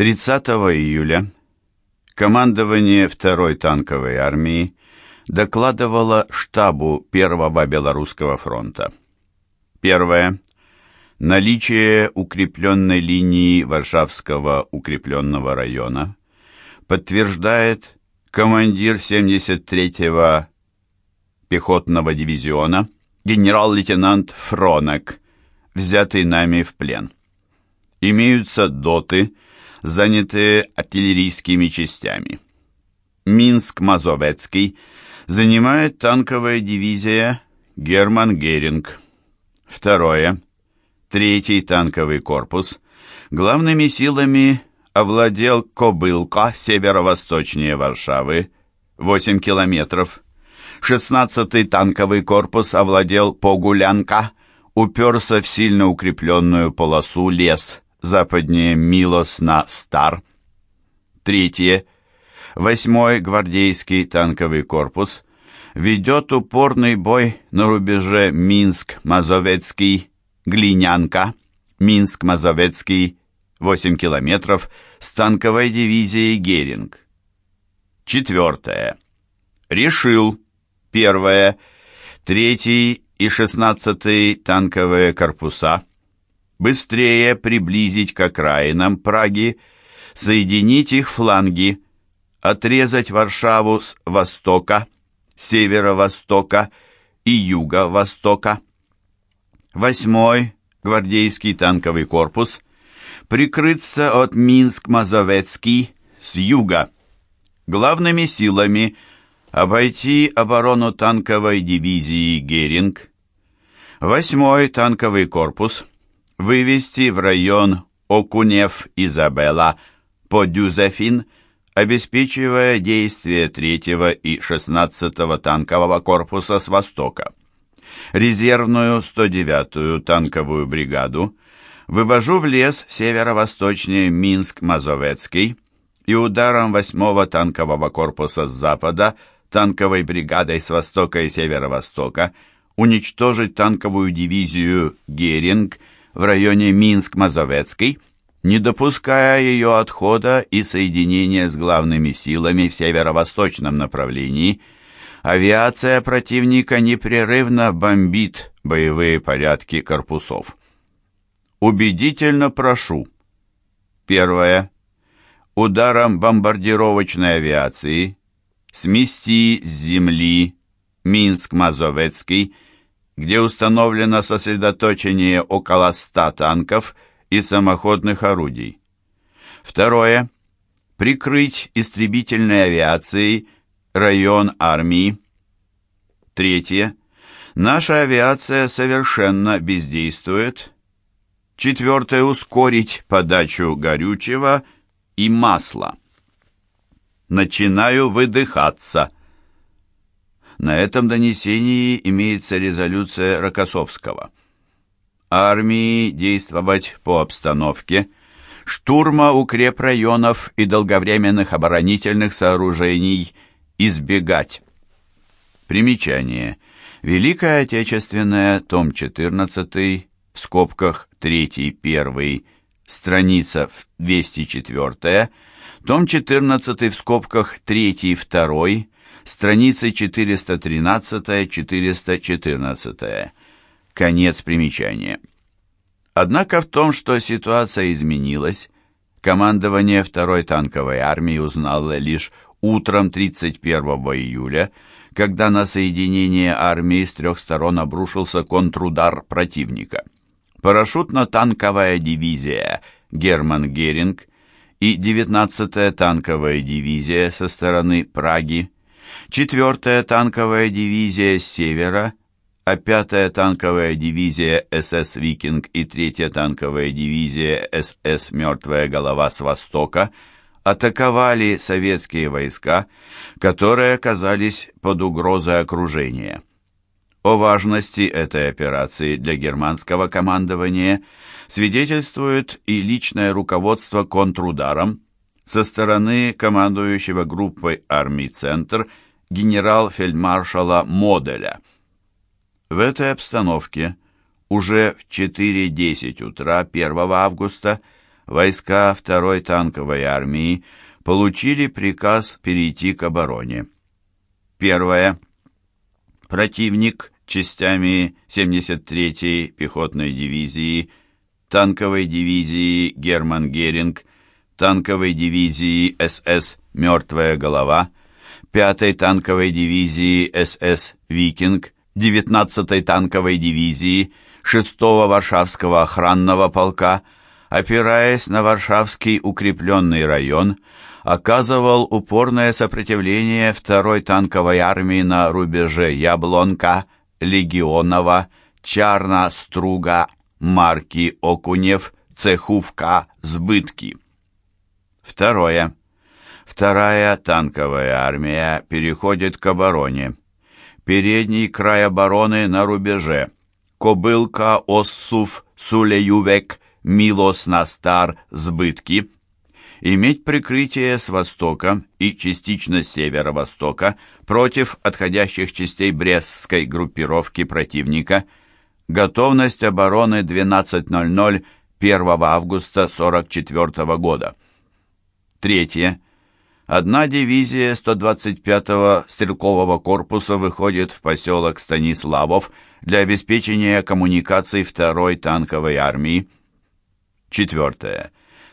30 июля командование 2-й танковой армии докладывало штабу 1-го Белорусского фронта. Первое. Наличие укрепленной линии Варшавского укрепленного района подтверждает командир 73-го пехотного дивизиона генерал-лейтенант Фронек, взятый нами в плен. Имеются доты, занятые артиллерийскими частями. Минск-Мазовецкий занимает танковая дивизия Герман Геринг. Второе. Третий танковый корпус главными силами овладел Кобылка, северо-восточнее Варшавы, 8 километров. 16-й танковый корпус овладел Погулянка, уперся в сильно укрепленную полосу лес западнее Милос на Стар. Третье. Восьмой гвардейский танковый корпус ведет упорный бой на рубеже Минск-Мазовецкий, Глинянка, Минск-Мазовецкий, 8 километров, с танковой дивизией Геринг. Четвертое. Решил. Первое. Третий и шестнадцатый танковые корпуса быстрее приблизить к окраинам Праги, соединить их фланги, отрезать Варшаву с востока, северо-востока и юго-востока. Восьмой гвардейский танковый корпус прикрыться от Минск-Мазовецкий с юга. Главными силами обойти оборону танковой дивизии Геринг. Восьмой танковый корпус вывести в район Окунев-Изабелла по Дюзефин, обеспечивая действие 3 и 16 танкового корпуса с востока. Резервную 109-ю танковую бригаду вывожу в лес северо-восточнее Минск-Мазовецкий и ударом 8-го танкового корпуса с запада танковой бригадой с востока и северо-востока уничтожить танковую дивизию «Геринг» в районе Минск-Мазовецкий, не допуская ее отхода и соединения с главными силами в северо-восточном направлении, авиация противника непрерывно бомбит боевые порядки корпусов. Убедительно прошу. Первое. Ударом бомбардировочной авиации смести с земли Минск-Мазовецкий где установлено сосредоточение около 100 танков и самоходных орудий. Второе. Прикрыть истребительной авиацией район армии. Третье. Наша авиация совершенно бездействует. Четвертое. Ускорить подачу горючего и масла. Начинаю выдыхаться. На этом донесении имеется резолюция Рокоссовского. Армии действовать по обстановке, штурма укрепрайонов и долговременных оборонительных сооружений избегать. Примечание. Великая Отечественная, том 14, в скобках 3-1, страница 204, том 14 в скобках 3-2, страницы 413-414. Конец примечания. Однако в том, что ситуация изменилась, командование второй танковой армии узнало лишь утром 31 июля, когда на соединение армии с трех сторон обрушился контрудар противника. Парашютно-танковая дивизия «Герман Геринг» и 19-я танковая дивизия со стороны Праги 4-я танковая дивизия с севера, а 5-я танковая дивизия СС «Викинг» и 3-я танковая дивизия СС «Мертвая голова» с востока атаковали советские войска, которые оказались под угрозой окружения. О важности этой операции для германского командования свидетельствует и личное руководство контрударом, со стороны командующего группой армий «Центр» генерал-фельдмаршала Моделя. В этой обстановке уже в 4.10 утра 1 августа войска второй танковой армии получили приказ перейти к обороне. Первое. Противник частями 73-й пехотной дивизии, танковой дивизии Герман Геринг, танковой дивизии СС «Мертвая голова», 5-й танковой дивизии СС «Викинг», 19-й танковой дивизии, 6-го Варшавского охранного полка, опираясь на Варшавский укрепленный район, оказывал упорное сопротивление второй танковой армии на рубеже Яблонка, Легионова, Чарна, Струга, Марки, Окунев, Цехувка, Сбытки. Второе. Вторая танковая армия переходит к обороне. Передний край обороны на рубеже. Кобылка, Оссув, Сулеювек, Милос Настар, Сбытки. Иметь прикрытие с востока и частично с северо-востока против отходящих частей Брестской группировки противника. Готовность обороны 12.00 1 августа 44 года. Третье. Одна дивизия 125-го стрелкового корпуса выходит в поселок Станиславов для обеспечения коммуникаций второй танковой армии. Четвертое.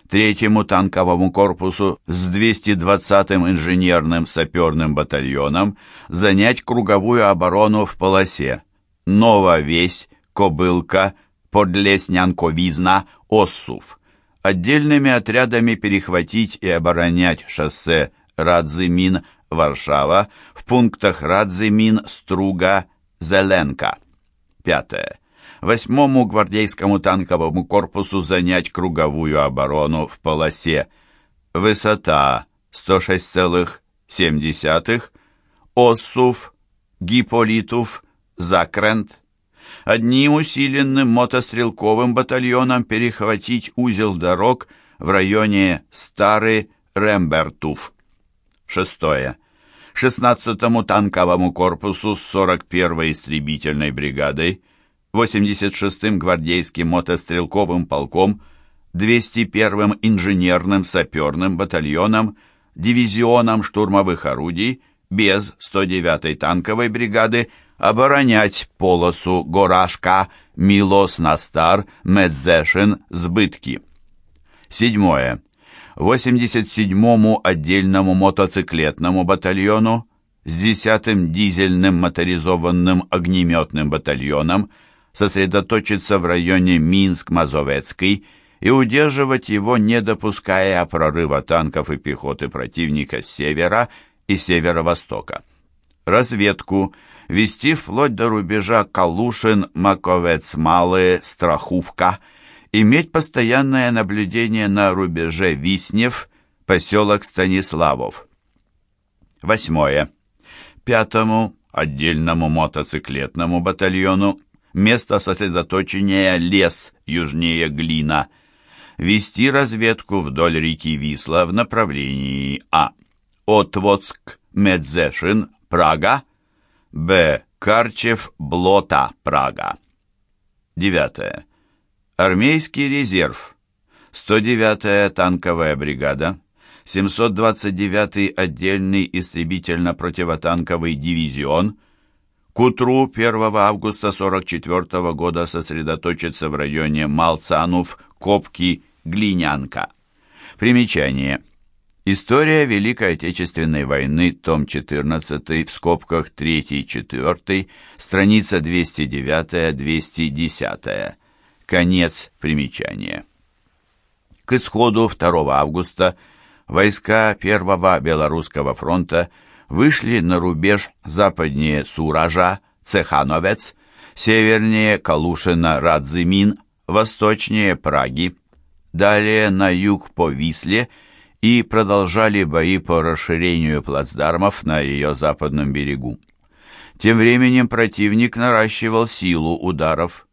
Третьему танковому корпусу с 220-м инженерным саперным батальоном занять круговую оборону в полосе Нова-Весь, Кобылка, Подлеснянковизна, Оссув отдельными отрядами перехватить и оборонять шоссе Радзимин-Варшава в пунктах Радзимин-Струга, Зеленка. Пятое. Восьмому гвардейскому танковому корпусу занять круговую оборону в полосе. Высота 106,7, Оссув, Гиполитов, Закрент, одним усиленным мотострелковым батальоном перехватить узел дорог в районе Старый Рембертуф. Шестое. 16-му танковому корпусу с 41-й истребительной бригадой, 86-м гвардейским мотострелковым полком, 201-м инженерным саперным батальоном, дивизионом штурмовых орудий, без 109-й танковой бригады оборонять полосу Горашка, Милос Настар, Медзешин, Сбытки. Седьмое. 87-му отдельному мотоциклетному батальону с 10-м дизельным моторизованным огнеметным батальоном сосредоточиться в районе Минск-Мазовецкий и удерживать его, не допуская прорыва танков и пехоты противника с севера и северо-востока. Разведку – вести вплоть до рубежа Калушин, Маковец, Малые, Страхувка, иметь постоянное наблюдение на рубеже Виснев, поселок Станиславов. Восьмое. Пятому отдельному мотоциклетному батальону место сосредоточения лес южнее Глина. Вести разведку вдоль реки Висла в направлении А. Отводск, Медзешин, Прага, Б. Карчев, Блота, Прага. 9. Армейский резерв. 109-я танковая бригада. 729-й отдельный истребительно-противотанковый дивизион. К утру 1 августа 44 года сосредоточится в районе Малцанов, Копки, Глинянка. Примечание. История Великой Отечественной войны, том 14, в скобках 3-4, страница 209-210. Конец примечания. К исходу 2 августа войска Первого Белорусского фронта вышли на рубеж западнее Суража, Цехановец, севернее Калушина, Радзимин, восточнее Праги, далее на юг по Висле – и продолжали бои по расширению плацдармов на ее западном берегу. Тем временем противник наращивал силу ударов.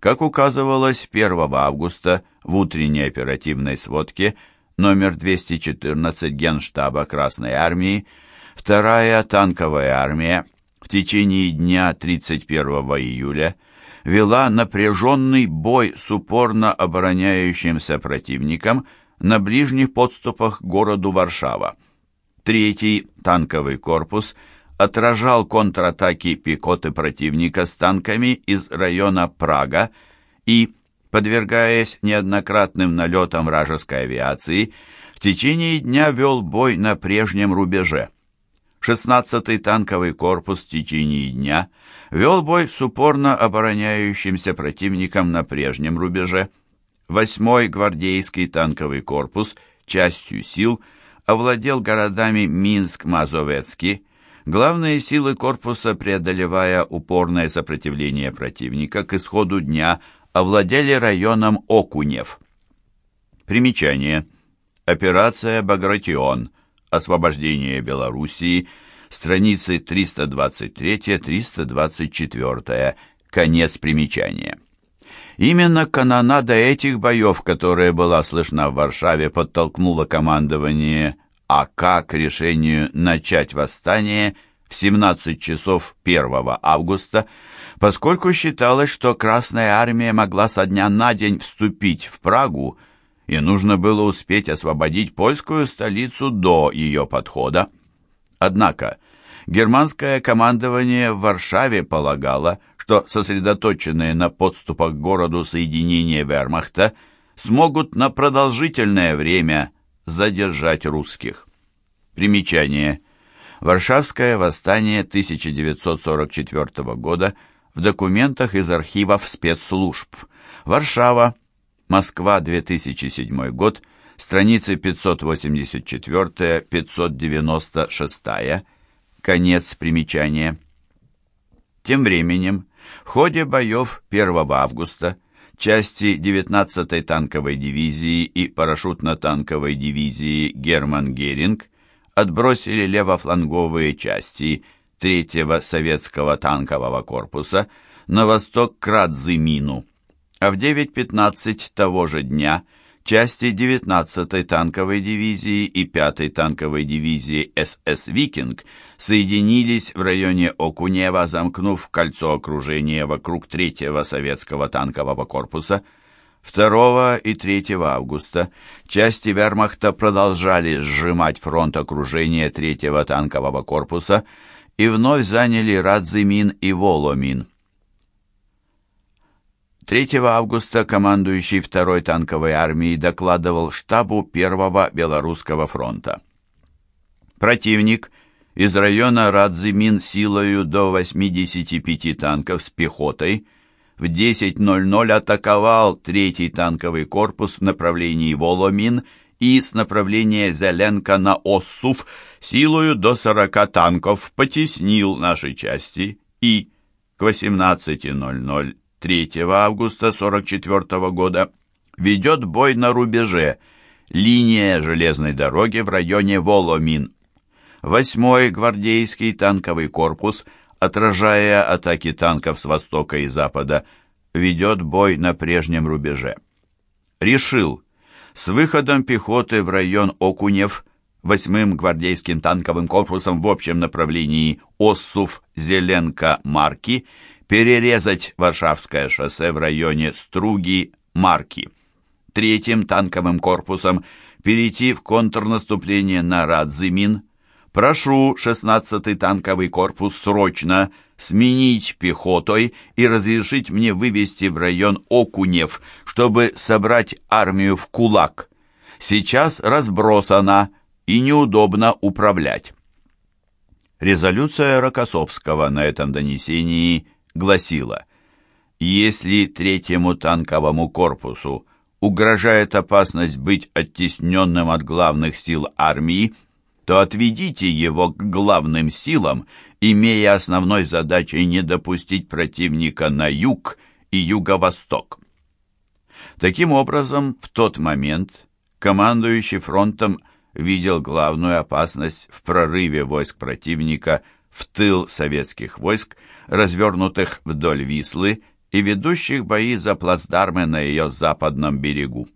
Как указывалось 1 августа в утренней оперативной сводке номер 214 Генштаба Красной Армии, вторая танковая армия в течение дня 31 июля вела напряженный бой с упорно обороняющимся противником на ближних подступах к городу Варшава. Третий танковый корпус отражал контратаки пехоты противника с танками из района Прага и, подвергаясь неоднократным налетам вражеской авиации, в течение дня вел бой на прежнем рубеже. 16-й танковый корпус в течение дня вел бой с упорно обороняющимся противником на прежнем рубеже. 8-й гвардейский танковый корпус частью сил овладел городами Минск-Мазовецкий. Главные силы корпуса, преодолевая упорное сопротивление противника, к исходу дня овладели районом Окунев. Примечание. Операция «Багратион» освобождение Белоруссии, страницы 323-324, конец примечания. Именно канонада этих боев, которая была слышна в Варшаве, подтолкнула командование АК к решению начать восстание в 17 часов 1 августа, поскольку считалось, что Красная Армия могла со дня на день вступить в Прагу и нужно было успеть освободить польскую столицу до ее подхода. Однако германское командование в Варшаве полагало, что сосредоточенные на подступах к городу соединения вермахта смогут на продолжительное время задержать русских. Примечание. Варшавское восстание 1944 года в документах из архивов спецслужб. Варшава, Москва, 2007 год, страницы 584-596, конец примечания. Тем временем, в ходе боев 1 августа части 19-й танковой дивизии и парашютно-танковой дивизии «Герман Геринг» отбросили левофланговые части 3-го советского танкового корпуса на восток к Радзимину а в 9.15 того же дня части 19-й танковой дивизии и 5-й танковой дивизии СС «Викинг» соединились в районе Окунева, замкнув кольцо окружения вокруг 3-го советского танкового корпуса. 2 и 3 августа части вермахта продолжали сжимать фронт окружения 3-го танкового корпуса и вновь заняли Радзимин и Воломин. 3 августа командующий второй танковой армией докладывал штабу Первого Белорусского фронта. Противник из района Радзимин силою до 85 танков с пехотой. В 10.00 атаковал третий танковый корпус в направлении Воломин и с направления Зеленка на Оссув силою до 40 танков потеснил наши части. И к 18.00 3 августа 44 года ведет бой на рубеже, линия железной дороги в районе Воломин. 8-й гвардейский танковый корпус, отражая атаки танков с востока и запада, ведет бой на прежнем рубеже. Решил, с выходом пехоты в район Окунев 8-м гвардейским танковым корпусом в общем направлении Оссув-Зеленка-Марки перерезать Варшавское шоссе в районе Струги-Марки, третьим танковым корпусом перейти в контрнаступление на Радзимин. Прошу 16-й танковый корпус срочно сменить пехотой и разрешить мне вывести в район Окунев, чтобы собрать армию в кулак. Сейчас разбросана и неудобно управлять. Резолюция Рокоссовского на этом донесении – гласила, «Если третьему танковому корпусу угрожает опасность быть оттесненным от главных сил армии, то отведите его к главным силам, имея основной задачей не допустить противника на юг и юго-восток». Таким образом, в тот момент командующий фронтом видел главную опасность в прорыве войск противника в тыл советских войск развернутых вдоль Вислы и ведущих бои за плацдармы на ее западном берегу.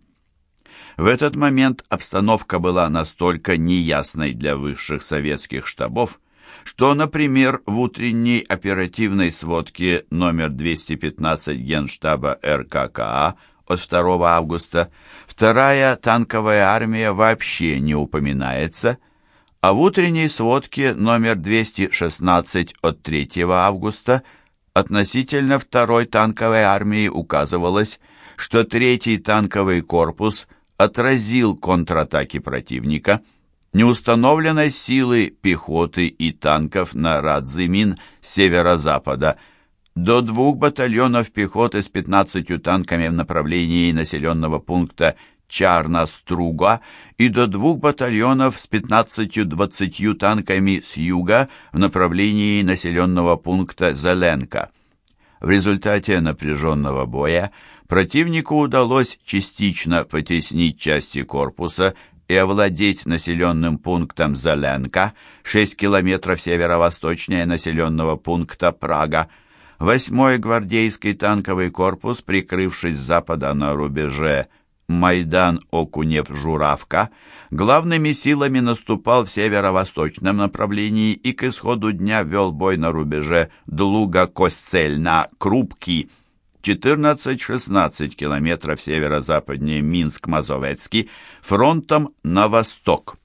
В этот момент обстановка была настолько неясной для высших советских штабов, что, например, в утренней оперативной сводке номер 215 Генштаба РККА от 2 августа вторая танковая армия вообще не упоминается, а в утренней сводке номер 216 от 3 августа относительно второй танковой армии указывалось, что третий танковый корпус отразил контратаки противника – неустановленной силы пехоты и танков на Радзимин северо-запада, до двух батальонов пехоты с 15 танками в направлении населенного пункта Чарна-Струга и до двух батальонов с 15-20 танками с юга в направлении населенного пункта Зеленка. В результате напряженного боя противнику удалось частично потеснить части корпуса и овладеть населенным пунктом Зеленка, 6 километров северо-восточнее населенного пункта Прага. Восьмой гвардейский танковый корпус, прикрывшись с запада на рубеже Майдан-Окунев-Журавка, главными силами наступал в северо-восточном направлении и к исходу дня вел бой на рубеже Длуга-Костель-на-Крупки – 14-16 километров северо-западнее Минск-Мазовецкий, фронтом на восток.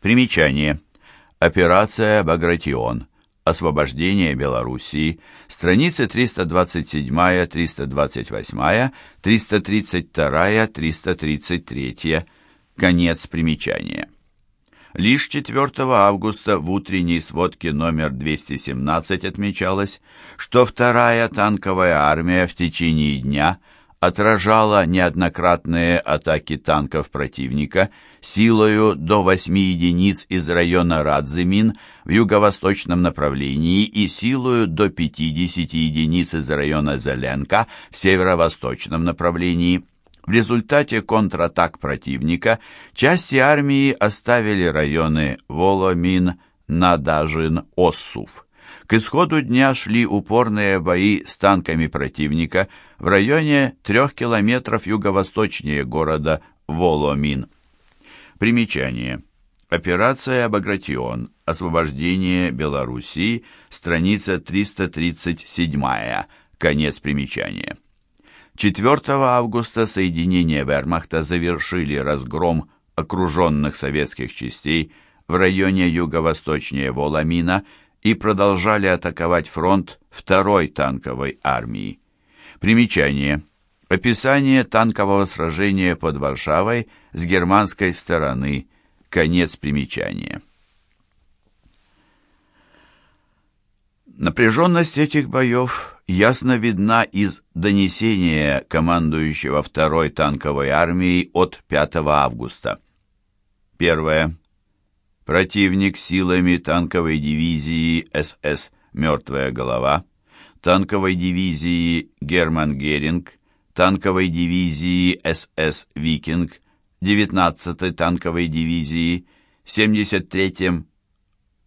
Примечание. Операция «Багратион». Освобождение Белоруссии. Страницы 327, 328, 332, 333. Конец примечания. Лишь 4 августа в утренней сводке номер 217 отмечалось, что вторая танковая армия в течение дня отражала неоднократные атаки танков противника силою до 8 единиц из района Радзимин в юго-восточном направлении и силою до 50 единиц из района Зеленка в северо-восточном направлении. В результате контратак противника части армии оставили районы Воломин, Надажин, Оссув. К исходу дня шли упорные бои с танками противника в районе трех километров юго-восточнее города Воломин. Примечание. Операция «Багратион. Освобождение Белоруссии». Страница 337. Конец примечания. 4 августа соединения вермахта завершили разгром окруженных советских частей в районе юго-восточнее Воламина и продолжали атаковать фронт второй танковой армии. Примечание. Описание танкового сражения под Варшавой с германской стороны. Конец примечания. Напряженность этих боев ясно видна из донесения командующего второй танковой армией от 5 августа. Первое. Противник силами танковой дивизии СС «Мертвая голова», танковой дивизии «Герман Геринг», танковой дивизии СС «Викинг», 19-й танковой дивизии, 73-м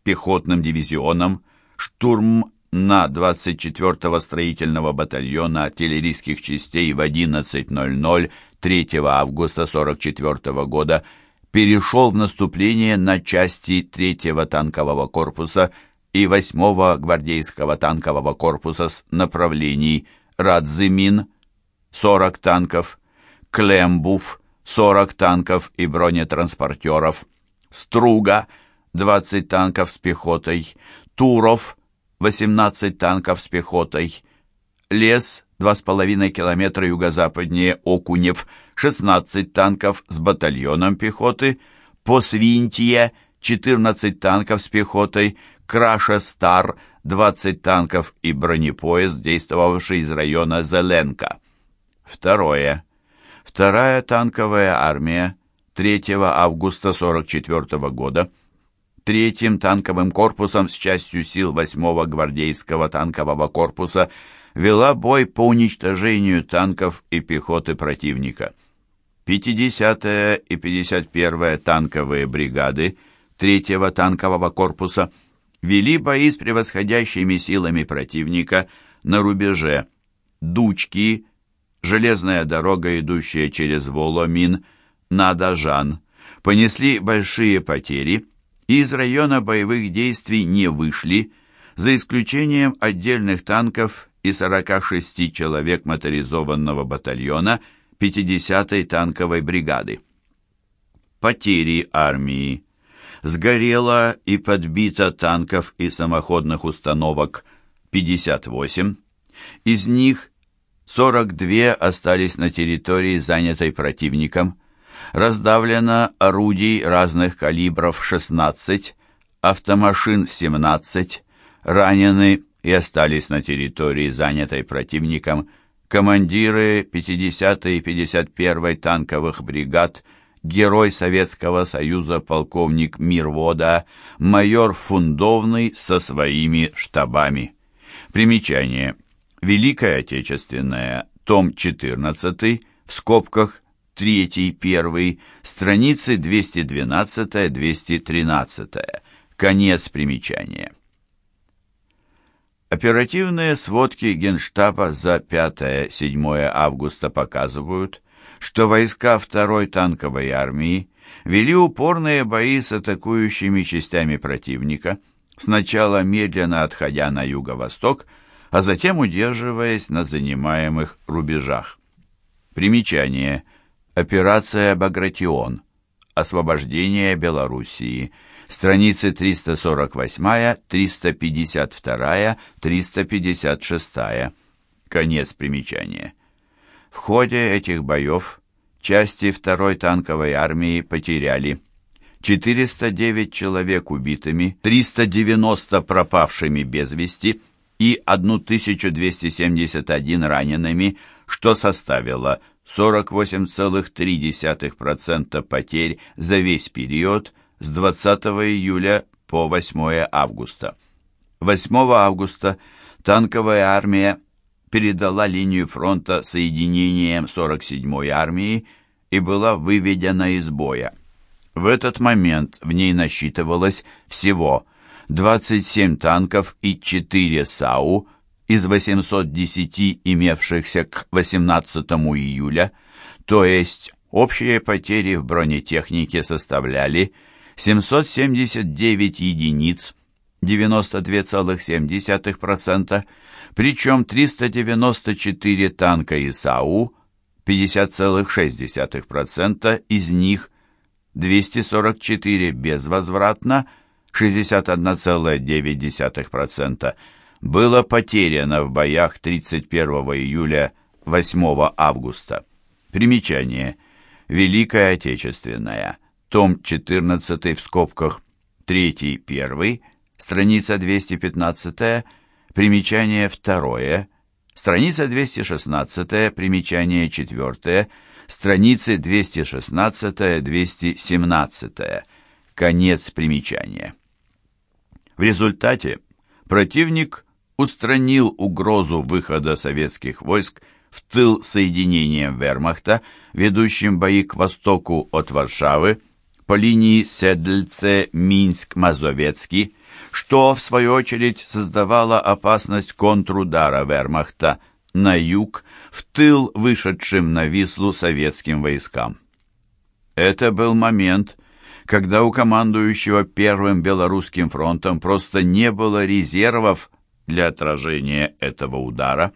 пехотным дивизионом, штурм на 24-го строительного батальона артиллерийских частей в 11.00 3 августа 44 года перешел в наступление на части 3-го танкового корпуса и 8-го гвардейского танкового корпуса с направлений Радзимин 40 танков, Клембуф 40 танков и бронетранспортеров, Струга 20 танков с пехотой, Туров 18 танков с пехотой, Лес 2,5 километра юго-западнее Окунев 16 танков с батальоном пехоты, Посвинтье 14 танков с пехотой, Краша Стар 20 танков и бронепоезд, действовавший из района Зеленка. Второе. Вторая танковая армия 3 августа 44 года – третьим танковым корпусом с частью сил 8-го гвардейского танкового корпуса вела бой по уничтожению танков и пехоты противника. 50-я и 51-я танковые бригады 3-го танкового корпуса вели бои с превосходящими силами противника на рубеже Дучки, железная дорога, идущая через Воломин, Надажан, понесли большие потери – из района боевых действий не вышли, за исключением отдельных танков и 46 человек моторизованного батальона 50-й танковой бригады. Потери армии. Сгорело и подбито танков и самоходных установок 58, из них 42 остались на территории, занятой противником, раздавлено орудий разных калибров 16, автомашин 17, ранены и остались на территории, занятой противником, командиры 50 и 51 танковых бригад, герой Советского Союза полковник Мирвода, майор Фундовный со своими штабами. Примечание. Великая Отечественная, том 14, в скобках 3-1, страницы 212-213. Конец примечания. Оперативные сводки Генштаба за 5-7 августа показывают, что войска второй танковой армии вели упорные бои с атакующими частями противника, сначала медленно отходя на юго-восток, а затем удерживаясь на занимаемых рубежах. Примечание. Операция «Багратион». Освобождение Белоруссии. Страницы 348, 352, 356. Конец примечания. В ходе этих боев части второй танковой армии потеряли 409 человек убитыми, 390 пропавшими без вести и 1271 ранеными, что составило 48,3% потерь за весь период с 20 июля по 8 августа. 8 августа танковая армия передала линию фронта соединением 47-й армии и была выведена из боя. В этот момент в ней насчитывалось всего 27 танков и 4 САУ из 810 имевшихся к 18 июля, то есть общие потери в бронетехнике составляли 779 единиц, 92,7%, причем 394 танка и САУ, 50,6%, из них 244 безвозвратно, 61,9%, было потеряно в боях 31 июля 8 августа. Примечание. Великая Отечественная. Том 14 в скобках 3-1, страница 215, примечание 2, страница 216, примечание 4, страницы 216-217. Конец примечания. В результате противник устранил угрозу выхода советских войск в тыл соединением вермахта, ведущим бои к востоку от Варшавы, по линии Седльце-Минск-Мазовецкий, что, в свою очередь, создавало опасность контрудара вермахта на юг, в тыл вышедшим на Вислу советским войскам. Это был момент, когда у командующего Первым Белорусским фронтом просто не было резервов для отражения этого удара.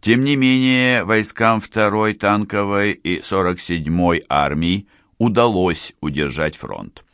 Тем не менее, войскам 2-й танковой и 47-й армии удалось удержать фронт.